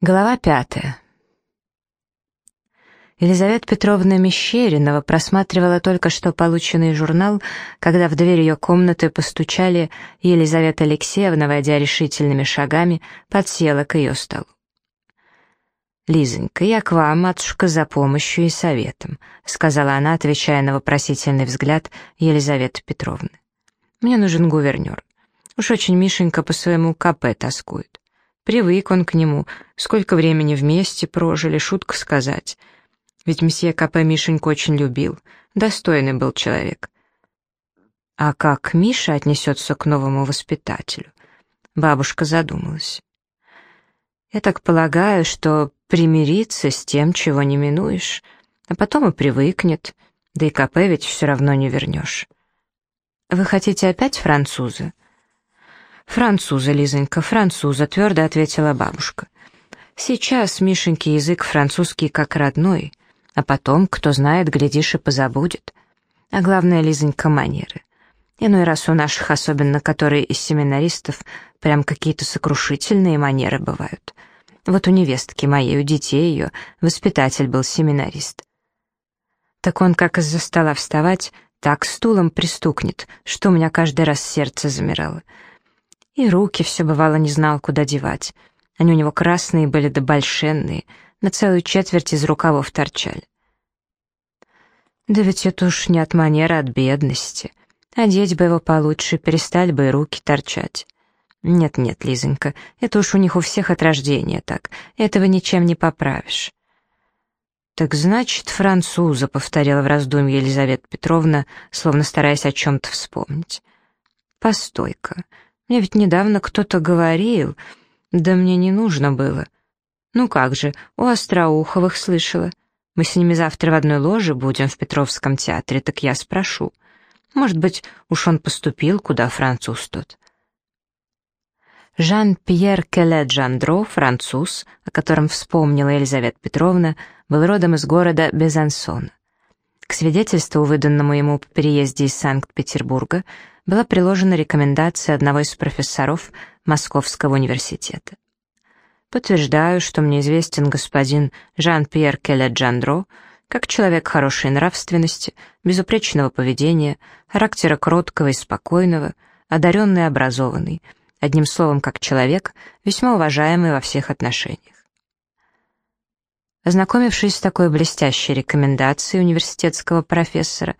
Глава пятая. Елизавета Петровна Мещеринова просматривала только что полученный журнал, когда в дверь ее комнаты постучали, и Елизавета Алексеевна, войдя решительными шагами, подсела к ее столу. «Лизонька, я к вам, матушка, за помощью и советом», сказала она, отвечая на вопросительный взгляд Елизаветы Петровны. «Мне нужен гувернер. Уж очень Мишенька по своему КП тоскует. Привык он к нему, сколько времени вместе прожили, шутка сказать. Ведь месье Капе Мишеньку очень любил, достойный был человек. А как Миша отнесется к новому воспитателю? Бабушка задумалась. Я так полагаю, что примириться с тем, чего не минуешь, а потом и привыкнет, да и КП ведь все равно не вернешь. Вы хотите опять француза? «Француза, Лизонька, француза», — твердо ответила бабушка. «Сейчас Мишеньке язык французский как родной, а потом, кто знает, глядишь и позабудет. А главное, Лизонька, манеры. Иной раз у наших, особенно которые из семинаристов, прям какие-то сокрушительные манеры бывают. Вот у невестки моей, у детей ее, воспитатель был семинарист. Так он как из-за стола вставать, так стулом пристукнет, что у меня каждый раз сердце замирало». И руки все бывало не знал, куда девать. Они у него красные были да большенные, на целую четверть из рукавов торчали. Да ведь это уж не от манеры, а от бедности. Одеть бы его получше, перестали бы и руки торчать. Нет-нет, Лизонька, это уж у них у всех от рождения так, этого ничем не поправишь. «Так значит, француза», — повторила в раздумье Елизавета Петровна, словно стараясь о чем-то вспомнить. «Постой-ка, мне ведь недавно кто-то говорил, да мне не нужно было. Ну как же, у Остроуховых слышала. Мы с ними завтра в одной ложе будем в Петровском театре, так я спрошу. Может быть, уж он поступил, куда француз тот. Жан-Пьер Келе Джандро, француз, о котором вспомнила Елизавета Петровна, был родом из города Безансона. К свидетельству, выданному ему по переезде из Санкт-Петербурга, была приложена рекомендация одного из профессоров Московского университета. Подтверждаю, что мне известен господин Жан-Пьер Келе-Джандро как человек хорошей нравственности, безупречного поведения, характера кроткого и спокойного, одаренный и образованный, одним словом, как человек, весьма уважаемый во всех отношениях. Ознакомившись с такой блестящей рекомендацией университетского профессора,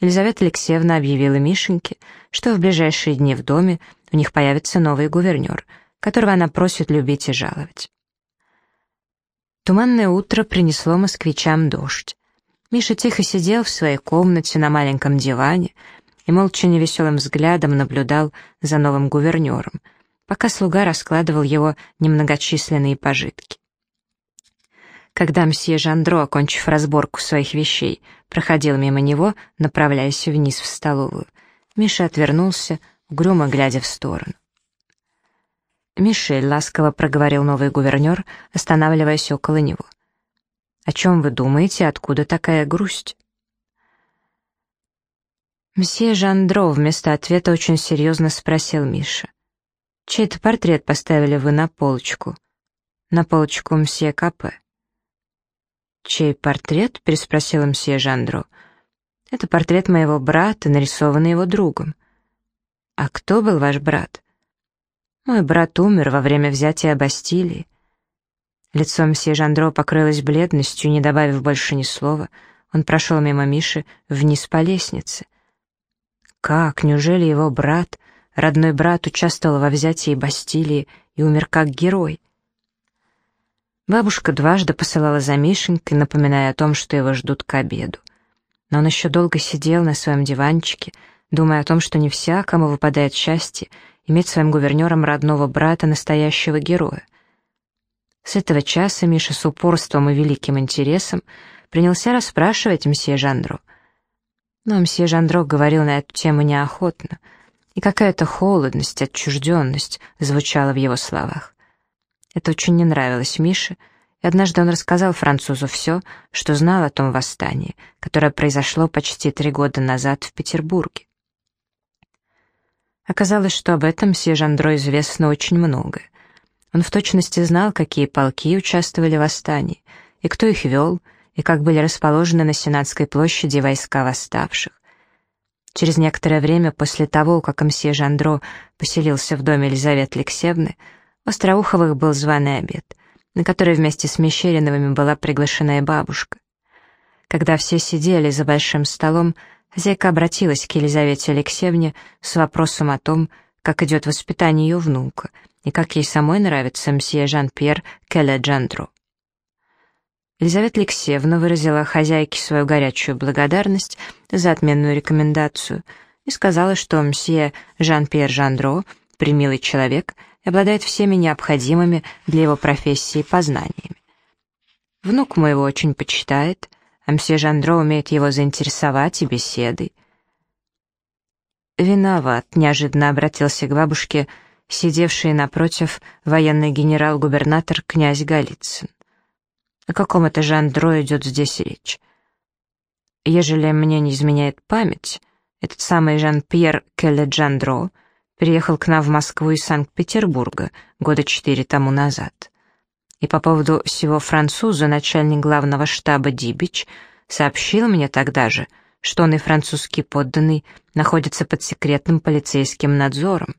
Елизавета Алексеевна объявила Мишеньке, что в ближайшие дни в доме у них появится новый гувернер, которого она просит любить и жаловать. Туманное утро принесло москвичам дождь. Миша тихо сидел в своей комнате на маленьком диване и молча невеселым взглядом наблюдал за новым гувернером, пока слуга раскладывал его немногочисленные пожитки. Когда мсье Жандро, окончив разборку своих вещей, проходил мимо него, направляясь вниз в столовую, Миша отвернулся, угрюмо глядя в сторону. «Мишель», — ласково проговорил новый гувернер, останавливаясь около него. «О чем вы думаете? Откуда такая грусть?» Мсье Жандро вместо ответа очень серьезно спросил Миша. «Чей-то портрет поставили вы на полочку?» «На полочку мсье Капе». «Чей портрет?» — переспросил мсье Жандро. «Это портрет моего брата, нарисованный его другом». «А кто был ваш брат?» «Мой брат умер во время взятия Бастилии». Лицо мсье Жандро покрылось бледностью, не добавив больше ни слова. Он прошел мимо Миши вниз по лестнице. «Как? Неужели его брат, родной брат, участвовал во взятии Бастилии и умер как герой?» Бабушка дважды посылала за Мишенькой, напоминая о том, что его ждут к обеду. Но он еще долго сидел на своем диванчике, думая о том, что не всякому выпадает счастье иметь своим гувернером родного брата, настоящего героя. С этого часа Миша с упорством и великим интересом принялся расспрашивать мсье Жандро. Но мсье Жандро говорил на эту тему неохотно, и какая-то холодность, отчужденность звучала в его словах. Это очень не нравилось Мише, и однажды он рассказал французу все, что знал о том восстании, которое произошло почти три года назад в Петербурге. Оказалось, что об этом все Жандро известно очень многое. Он в точности знал, какие полки участвовали в восстании, и кто их вел, и как были расположены на Сенатской площади войска восставших. Через некоторое время после того, как мсье Жандро поселился в доме Елизаветы Алексеевны, у Остроуховых был званый обед, на который вместе с Мещериновыми была приглашена и бабушка. Когда все сидели за большим столом, хозяйка обратилась к Елизавете Алексеевне с вопросом о том, как идет воспитание ее внука и как ей самой нравится мсье Жан-Пьер Келе Джандро. Елизавета Алексеевна выразила хозяйке свою горячую благодарность за отменную рекомендацию и сказала, что мсье Жан-Пьер Жандро — примилый человек обладает всеми необходимыми для его профессии познаниями. Внук мой его очень почитает, а мсье Жандро умеет его заинтересовать и беседой. «Виноват», — неожиданно обратился к бабушке, сидевший напротив военный генерал-губернатор князь Голицын. О каком это Жандро идет здесь речь? Ежели мне не изменяет память, этот самый Жан-Пьер Келле Джандро приехал к нам в Москву из Санкт-Петербурга года четыре тому назад. И по поводу всего француза начальник главного штаба Дибич сообщил мне тогда же, что он и французский подданный находятся под секретным полицейским надзором,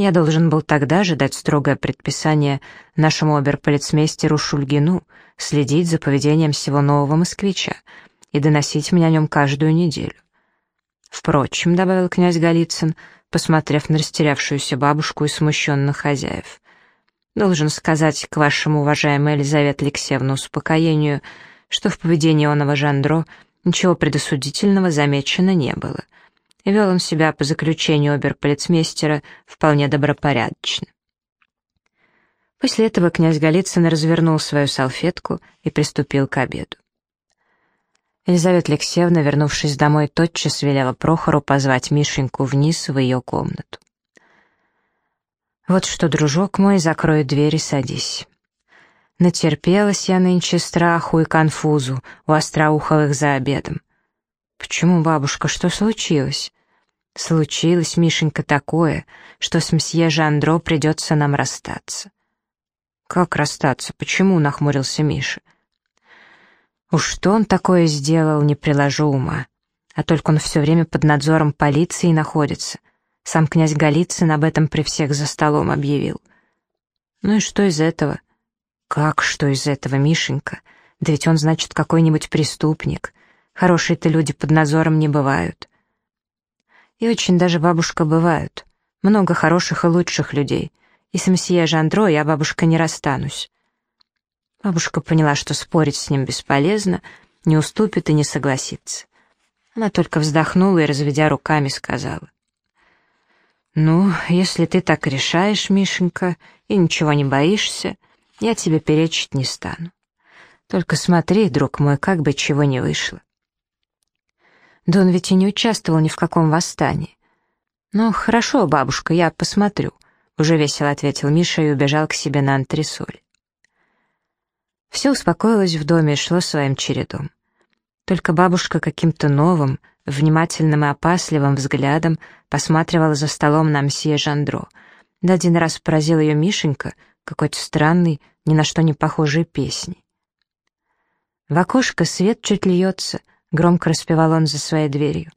я должен был тогда же дать строгое предписание нашему оберполицмейстеру Шульгину следить за поведением всего нового москвича и доносить мне о нем каждую неделю. Впрочем, — добавил князь Голицын, посмотрев на растерявшуюся бабушку и смущенных хозяев, — должен сказать к вашему уважаемой Елизавете Алексеевне успокоению, что в поведении оного Жандро ничего предосудительного замечено не было — Вел он себя по заключению оберполицмейстера вполне добропорядочно. После этого князь Голицын развернул свою салфетку и приступил к обеду. Елизавета Алексеевна, вернувшись домой, тотчас велела Прохору позвать Мишеньку вниз в ее комнату. «Вот что, дружок мой, закрой дверь и садись. Натерпелась я нынче страху и конфузу у Остроуховых за обедом. «Почему, бабушка, что случилось?» «Случилось, Мишенька, такое, что с мсье Жандро придется нам расстаться». «Как расстаться? Почему?» — нахмурился Миша. «Уж что он такое сделал, не приложу ума. А только он все время под надзором полиции находится. Сам князь Голицын об этом при всех за столом объявил. Ну и что из этого?» «Как что из этого, Мишенька? Да ведь он, значит, какой-нибудь преступник. Хорошие-то люди под надзором не бывают. И очень даже бабушка бывают. Много хороших и лучших людей. И с мсье Жандро я, бабушка, не расстанусь. Бабушка поняла, что спорить с ним бесполезно, не уступит и не согласится. Она только вздохнула и, разведя руками, сказала. «Ну, если ты так решаешь, Мишенька, и ничего не боишься, я тебе перечить не стану. Только смотри, друг мой, как бы чего не вышло. Да ведь и не участвовал ни в каком восстании. «Ну, хорошо, бабушка, я посмотрю», — уже весело ответил Миша и убежал к себе на антресоль. Все успокоилось в доме и шло своим чередом. Только бабушка каким-то новым, внимательным и опасливым взглядом посматривала за столом на мсье Жандро. Да один раз поразил ее Мишенька какой-то странный, ни на что не похожей песней. В окошко свет чуть льется, — громко распевал он за своей дверью.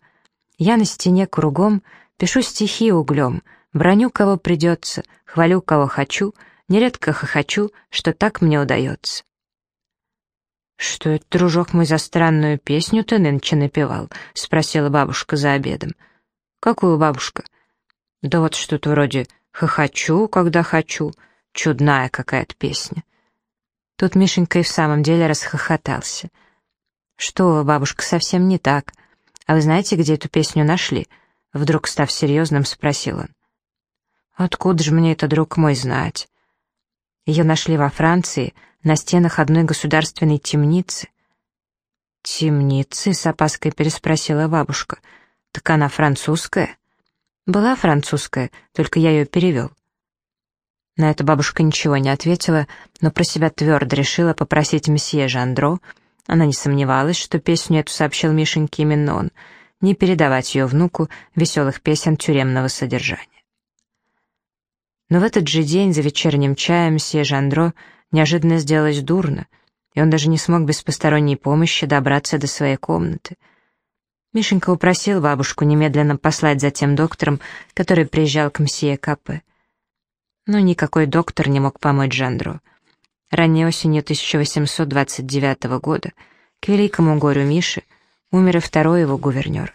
«Я на стене кругом пишу стихи углем, броню кого придется, хвалю кого хочу, нередко хохочу, что так мне удается». «Что это, дружок мой, за странную песню ты нынче напевал?» — спросила бабушка за обедом. «Какую бабушка?» «Да вот что-то вроде «хохочу, когда хочу», чудная какая-то песня». Тут Мишенька и в самом деле расхохотался — «Что, бабушка, совсем не так. А вы знаете, где эту песню нашли?» Вдруг, став серьезным, спросил он. «Откуда же мне это, друг мой, знать?» Ее нашли во Франции, на стенах одной государственной темницы. «Темницы?» — с опаской переспросила бабушка. «Так она французская?» «Была французская, только я ее перевел». На это бабушка ничего не ответила, но про себя твердо решила попросить месье Жандро — она не сомневалась, что песню эту сообщил Мишеньке именно он, не передавать ее внуку веселых песен тюремного содержания. Но в этот же день за вечерним чаем сие Жандро неожиданно сделалось дурно, и он даже не смог без посторонней помощи добраться до своей комнаты. Мишенька упросил бабушку немедленно послать за тем доктором, который приезжал к мсье Капе. Но никакой доктор не мог помочь Жандро. Ранней осенью 1829 года, к великому горю Миши, умер и второй его гувернер.